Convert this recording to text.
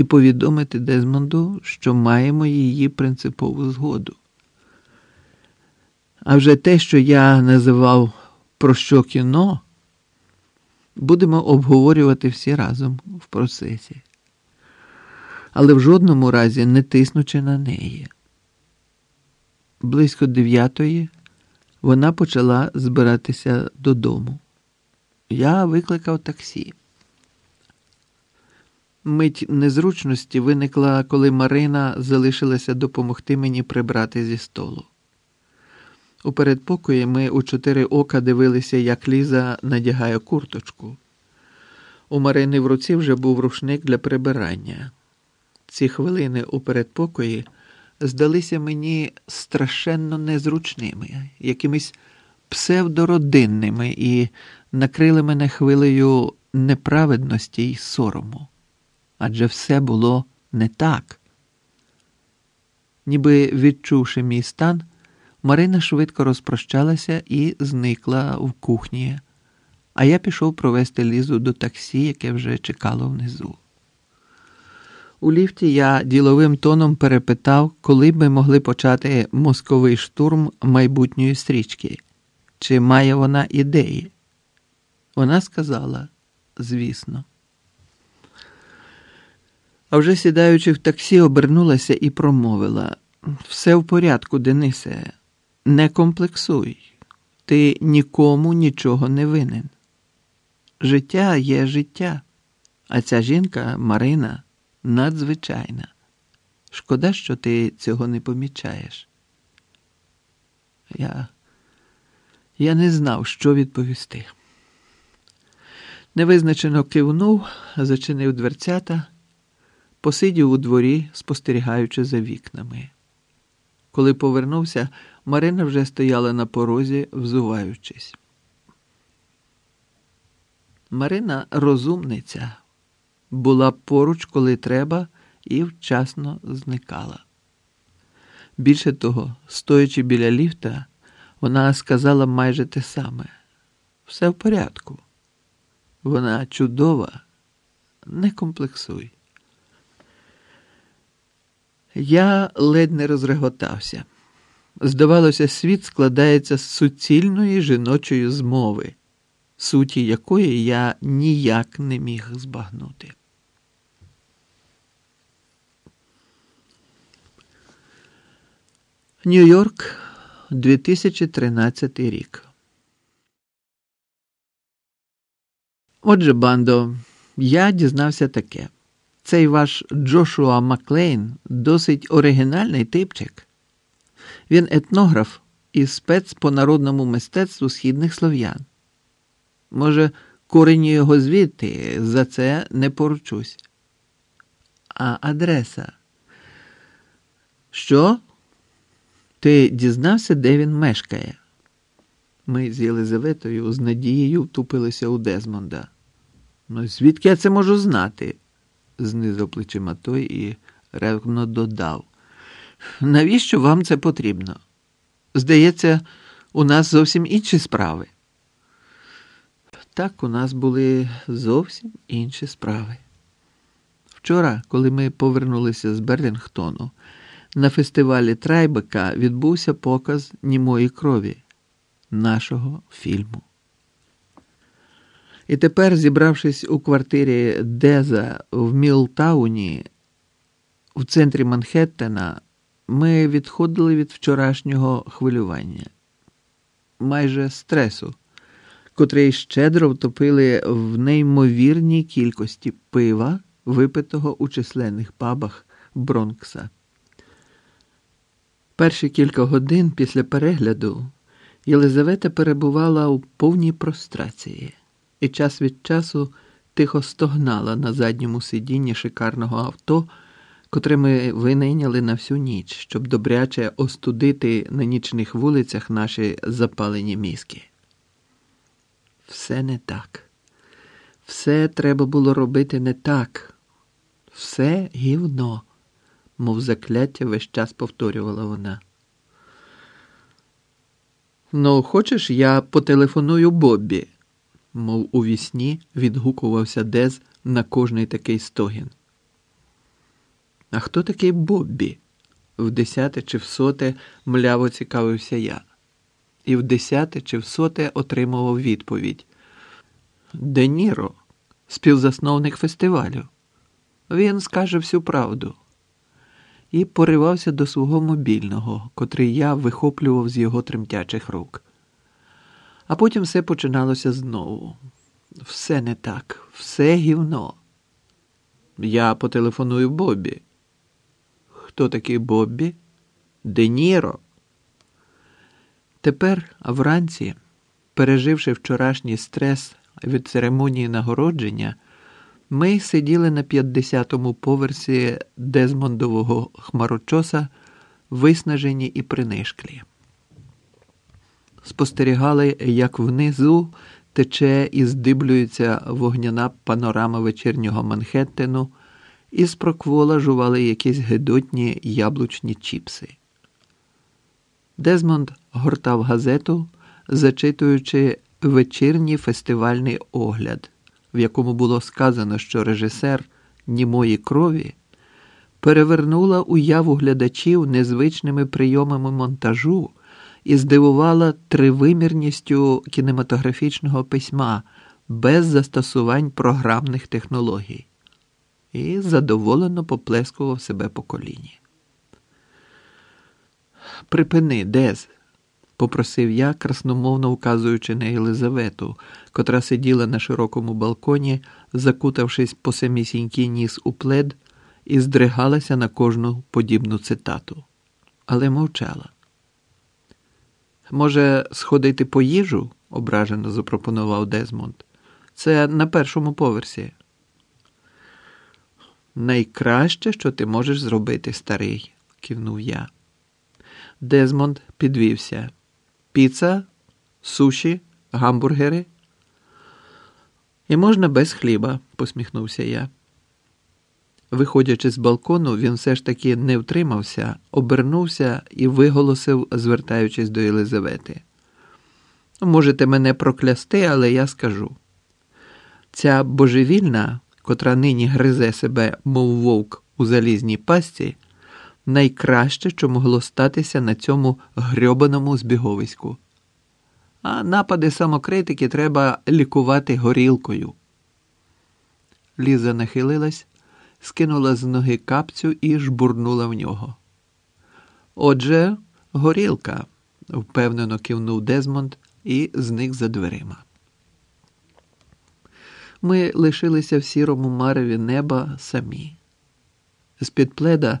і повідомити Дезмонду, що маємо її принципову згоду. А вже те, що я називав про що кіно, будемо обговорювати всі разом в процесі, але в жодному разі не тиснучи на неї. Близько дев'ятої вона почала збиратися додому. Я викликав таксі. Мить незручності виникла, коли Марина залишилася допомогти мені прибрати зі столу. У передпокої ми у чотири ока дивилися, як Ліза надягає курточку. У Марини в руці вже був рушник для прибирання. Ці хвилини у передпокої здалися мені страшенно незручними, якимись псевдородинними і накрили мене хвилею неправедності й сорому. Адже все було не так. Ніби відчувши мій стан, Марина швидко розпрощалася і зникла в кухні, а я пішов провести лізу до таксі, яке вже чекало внизу. У ліфті я діловим тоном перепитав, коли б ми могли почати мозковий штурм майбутньої стрічки, чи має вона ідеї. Вона сказала, звісно. А вже сідаючи в таксі, обернулася і промовила: все в порядку, Денисе, не комплексуй, ти нікому нічого не винен. Життя є життя, а ця жінка, Марина, надзвичайна. Шкода, що ти цього не помічаєш. Я, Я не знав, що відповісти. Невизначено кивнув, зачинив дверцята, посидів у дворі, спостерігаючи за вікнами. Коли повернувся, Марина вже стояла на порозі, взуваючись. Марина розумниця, була поруч, коли треба, і вчасно зникала. Більше того, стоячи біля ліфта, вона сказала майже те саме: все в порядку. Вона чудова, не комплексуй. Я ледь не розреготався. Здавалося, світ складається з суцільної жіночої змови, суті якої я ніяк не міг збагнути. Нью-Йорк, 2013 рік. Отже, бандо, я дізнався таке. Цей ваш Джошуа Маклейн досить оригінальний типчик. Він етнограф і спец по народному мистецтву східних слов'ян. Може, корені його звідти за це не поручусь. А адреса? Що? Ти дізнався, де він мешкає? Ми з Єлизаветою з надією втупилися у Дезмонда. Ну, звідки я це можу знати? Знизав плечима той і ревно додав. Навіщо вам це потрібно? Здається, у нас зовсім інші справи. Так, у нас були зовсім інші справи. Вчора, коли ми повернулися з Берлінгтону, на фестивалі Трайбека відбувся показ німої крові нашого фільму. І тепер, зібравшись у квартирі Деза в Мілтауні, в центрі Манхеттена, ми відходили від вчорашнього хвилювання, майже стресу, котрий щедро втопили в неймовірній кількості пива, випитого у численних пабах Бронкса. Перші кілька годин після перегляду Єлизавета перебувала у повній прострації і час від часу тихо стогнала на задньому сидінні шикарного авто, котре ми винайняли на всю ніч, щоб добряче остудити на нічних вулицях наші запалені мізки. Все не так. Все треба було робити не так. Все гівно, мов закляття весь час повторювала вона. Ну, хочеш, я потелефоную Боббі? Мов у вісні відгукувався Дез на кожний такий стогін. А хто такий Боббі? В десяте чи в соте мляво цікавився я. І в десяте чи в соте отримував відповідь. Де Ніро, співзасновник фестивалю. Він скаже всю правду. І поривався до свого мобільного, котрий я вихоплював з його тремтячих рук. А потім все починалося знову. Все не так, все гівно. Я потелефоную Бобі. Хто такий Боббі? Де Ніро. Тепер, вранці, переживши вчорашній стрес від церемонії нагородження, ми сиділи на 50-му поверсі Дезмондового хмарочоса, виснажені і принишклі. Спостерігали, як внизу тече і здиблюється вогняна панорама вечірнього Манхеттену, і з проквола жували якісь гидотні яблучні чіпси. Дезмонд гортав газету, зачитуючи вечірній фестивальний огляд, в якому було сказано, що режисер німої крові перевернула уяву глядачів незвичними прийомами монтажу і здивувала тривимірністю кінематографічного письма без застосувань програмних технологій. І задоволено поплескував себе по коліні. Припини, Дез, попросив я, красномовно вказуючи на Єлизавету, котра сиділа на широкому балконі, закутавшись по самісінький ніс у плед, і здригалася на кожну подібну цитату, але мовчала. Може, сходити по їжу? ображено запропонував Дезмонд. Це на першому поверсі. Найкраще, що ти можеш зробити, старий, кивнув я. Дезмонд підвівся. Піца, суші, гамбургери. І можна без хліба, посміхнувся я. Виходячи з балкону, він все ж таки не втримався, обернувся і виголосив, звертаючись до Єлизавети. Можете мене проклясти, але я скажу. Ця божевільна, котра нині гризе себе, мов вовк у залізній пастці, найкраще, що могло статися на цьому грьобаному збіговиську. А напади самокритики треба лікувати горілкою. Ліза нахилилась скинула з ноги капцю і жбурнула в нього. Отже, горілка, впевнено кивнув Дезмонд і зник за дверима. Ми лишилися в сірому мареві неба самі. З під пледа